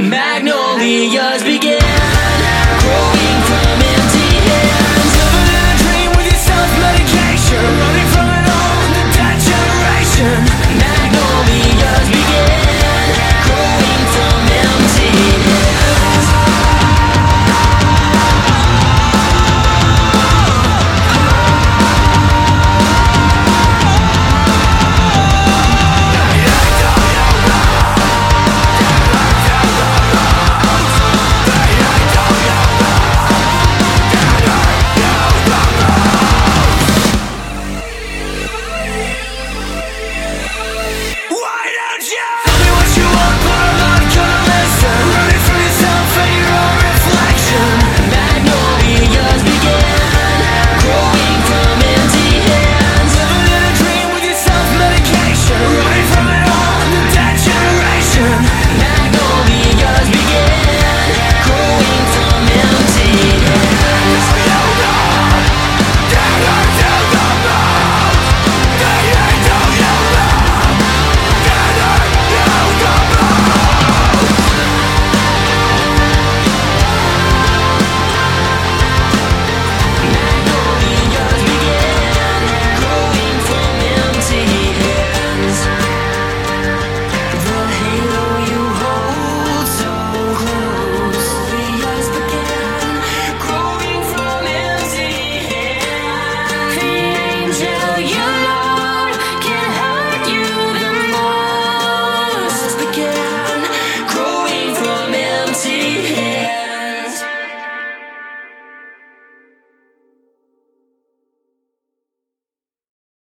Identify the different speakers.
Speaker 1: magnolias begin.